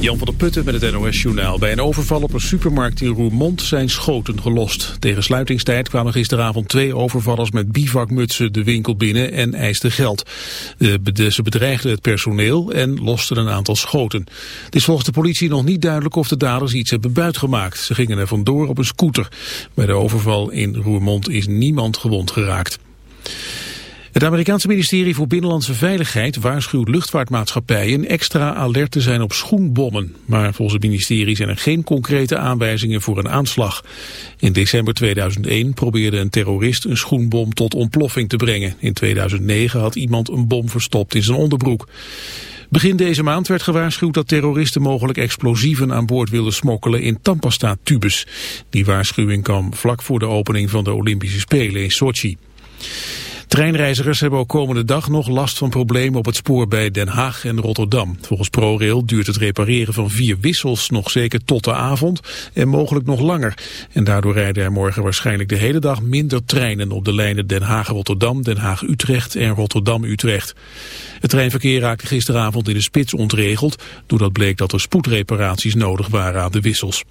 Jan van der Putten met het NOS-journaal. Bij een overval op een supermarkt in Roermond zijn schoten gelost. Tegen sluitingstijd kwamen gisteravond twee overvallers met bivakmutsen de winkel binnen en eisten geld. ze bedreigden het personeel en losten een aantal schoten. Het is volgens de politie nog niet duidelijk of de daders iets hebben buitgemaakt. Ze gingen er vandoor op een scooter. Bij de overval in Roermond is niemand gewond geraakt. Het Amerikaanse ministerie voor Binnenlandse Veiligheid waarschuwt luchtvaartmaatschappijen extra alert te zijn op schoenbommen. Maar volgens het ministerie zijn er geen concrete aanwijzingen voor een aanslag. In december 2001 probeerde een terrorist een schoenbom tot ontploffing te brengen. In 2009 had iemand een bom verstopt in zijn onderbroek. Begin deze maand werd gewaarschuwd dat terroristen mogelijk explosieven aan boord wilden smokkelen in tandpasta-tubes. Die waarschuwing kwam vlak voor de opening van de Olympische Spelen in Sochi. Treinreizigers hebben ook komende dag nog last van problemen op het spoor bij Den Haag en Rotterdam. Volgens ProRail duurt het repareren van vier wissels nog zeker tot de avond en mogelijk nog langer. En daardoor rijden er morgen waarschijnlijk de hele dag minder treinen op de lijnen Den Haag-Rotterdam, Den Haag-Utrecht en Rotterdam-Utrecht. Het treinverkeer raakte gisteravond in de spits ontregeld, doordat bleek dat er spoedreparaties nodig waren aan de wissels.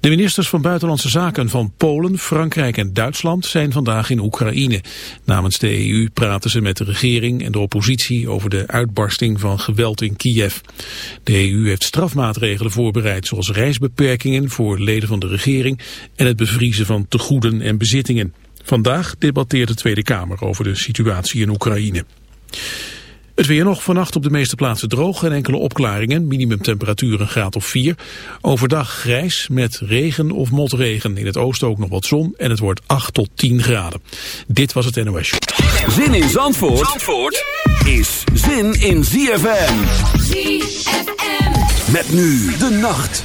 De ministers van Buitenlandse Zaken van Polen, Frankrijk en Duitsland zijn vandaag in Oekraïne. Namens de EU praten ze met de regering en de oppositie over de uitbarsting van geweld in Kiev. De EU heeft strafmaatregelen voorbereid zoals reisbeperkingen voor leden van de regering en het bevriezen van tegoeden en bezittingen. Vandaag debatteert de Tweede Kamer over de situatie in Oekraïne. Het weer nog vannacht op de meeste plaatsen droog en enkele opklaringen. Minimumtemperatuur een graad of 4. Overdag grijs met regen of motregen. In het oosten ook nog wat zon en het wordt 8 tot 10 graden. Dit was het NOS. Zin in Zandvoort, Zandvoort is zin in ZFM. ZFM. Met nu de nacht.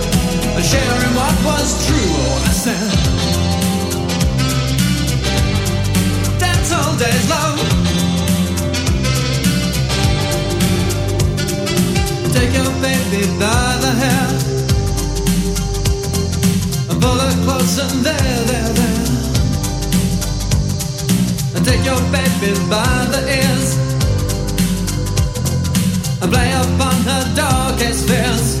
sharing what was true. Oh, I said, dance hall days long. Take your baby by the hair and pull her close and there, there, there. And take your baby by the ears and play upon her darkest fears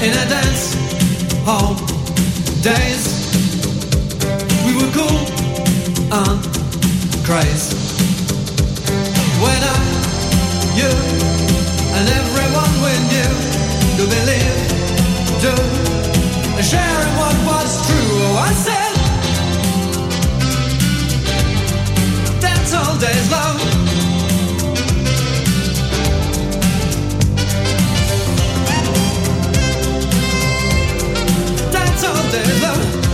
In a dance hall days. We were cool on craze. When I, you, and everyone we knew to believe, to sharing what was true. Oh, I said, that's all days love. That's all days love.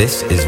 It's in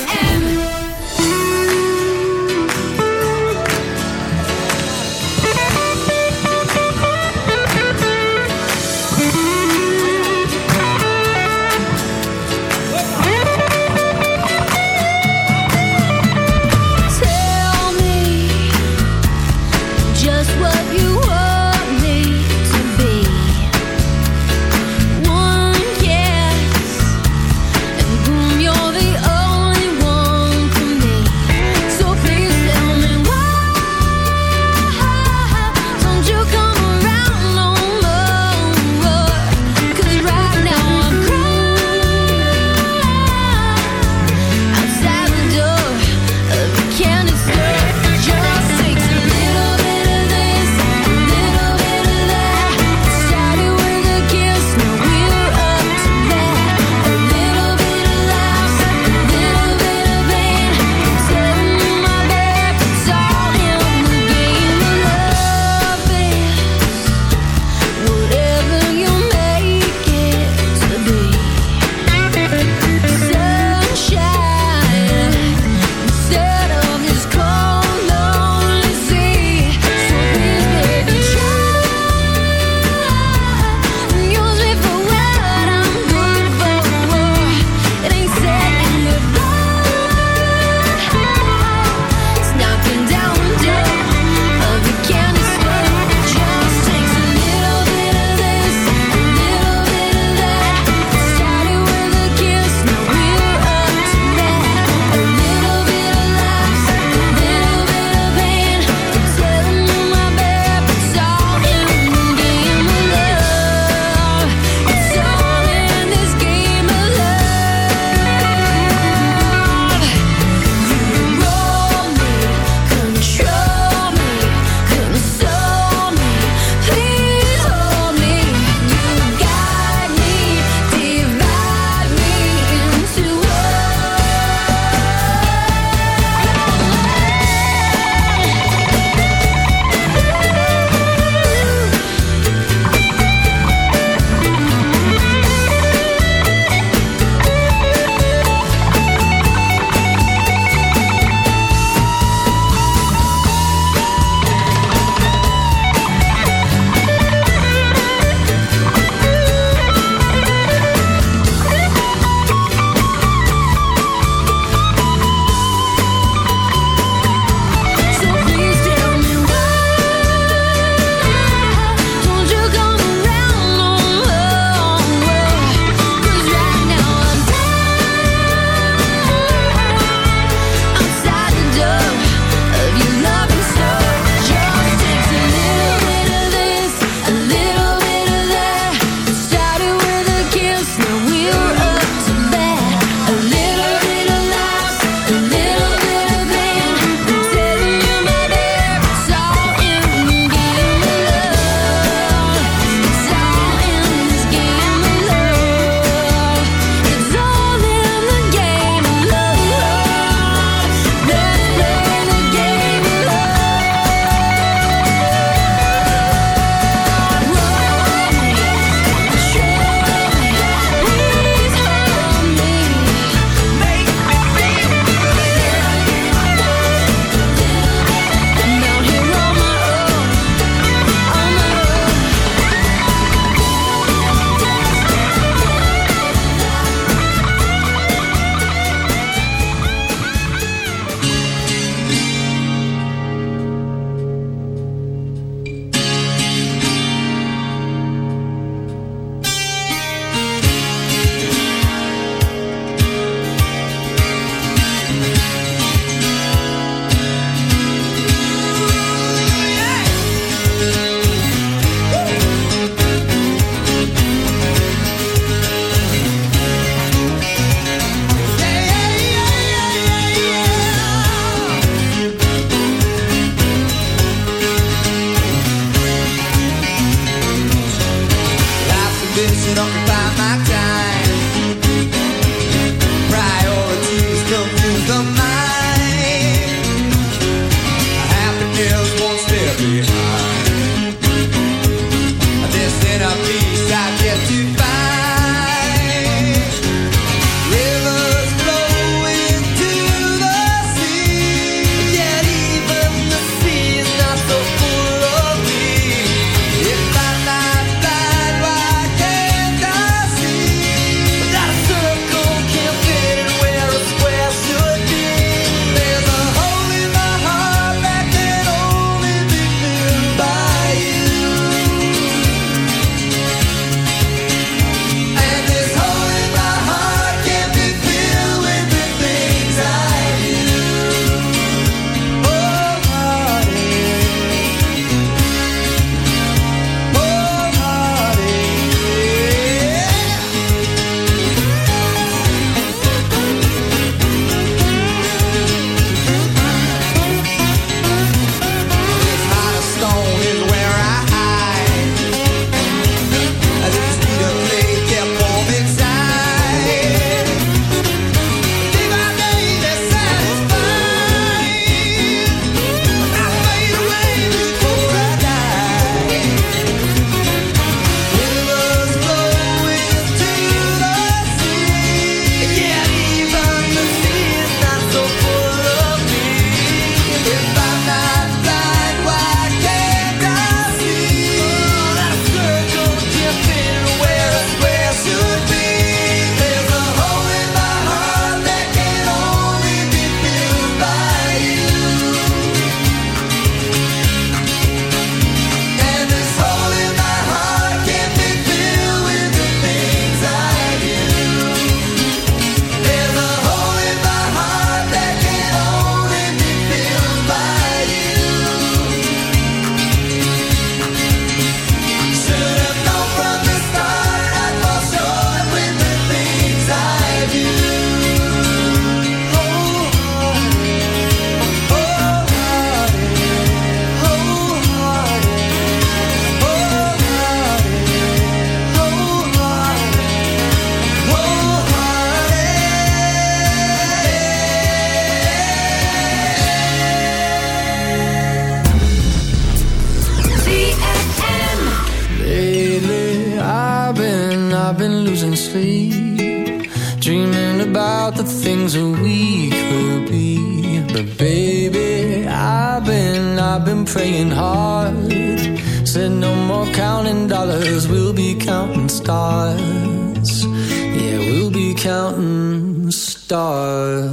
counting stars. Yeah, we'll be counting stars.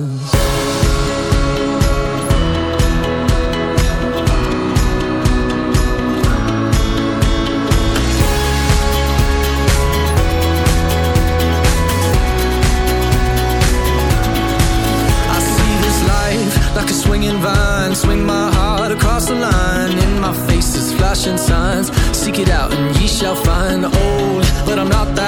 like a swinging vine. Swing my heart across the line, In my face is flashing signs. Seek it out shall find old, but I'm not that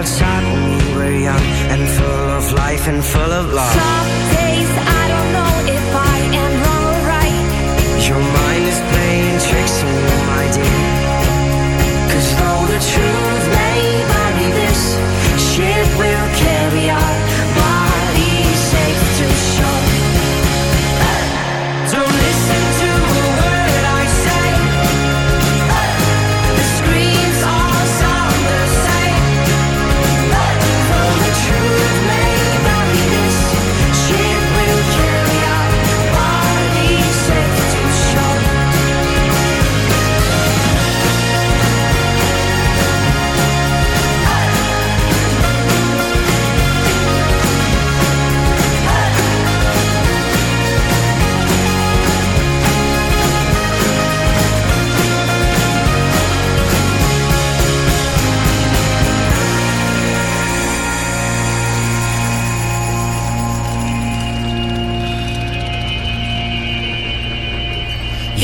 we were young and full of life and full of love. Something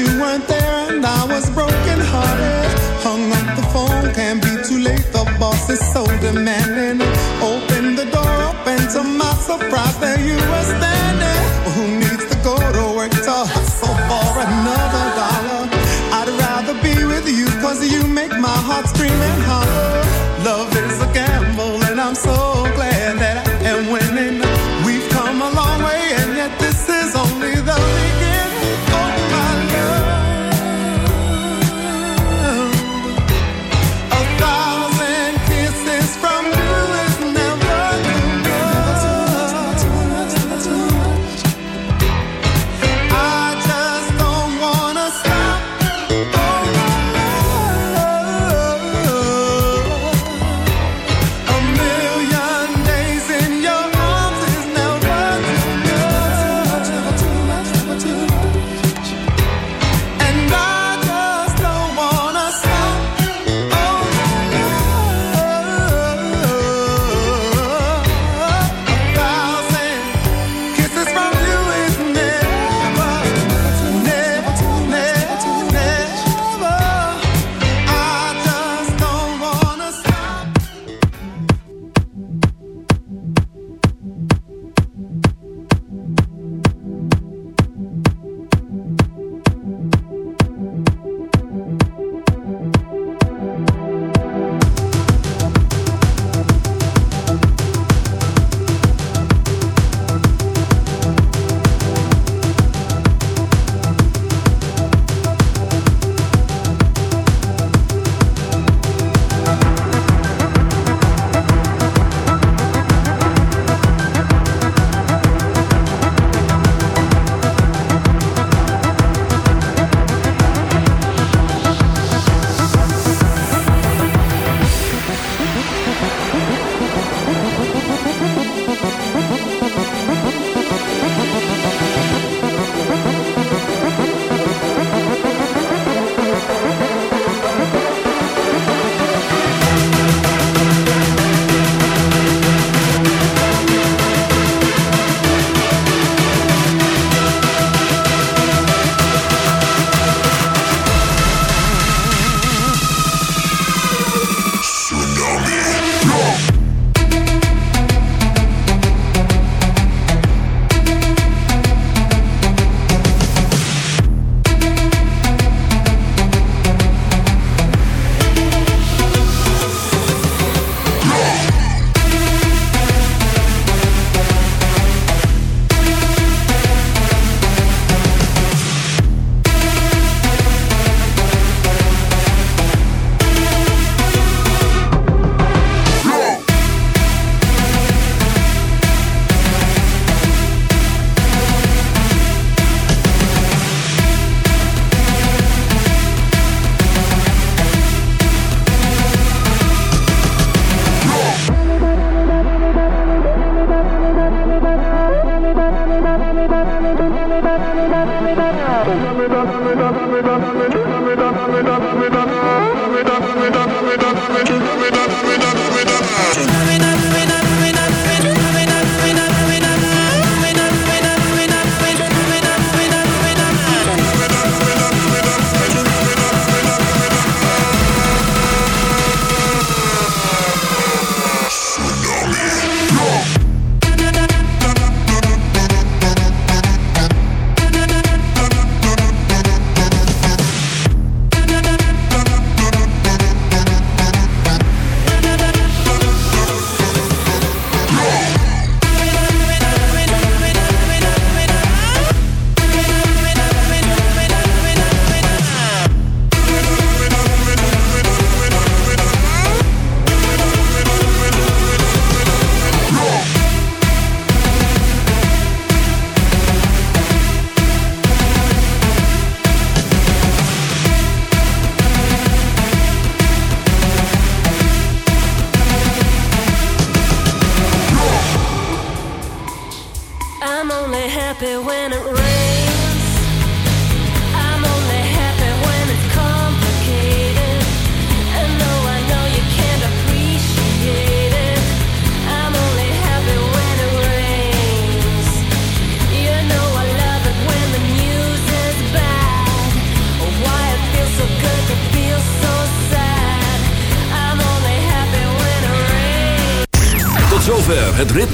you weren't there and I was broken hearted. Hung up the phone, can't be too late. The boss is so demanding. Tonight,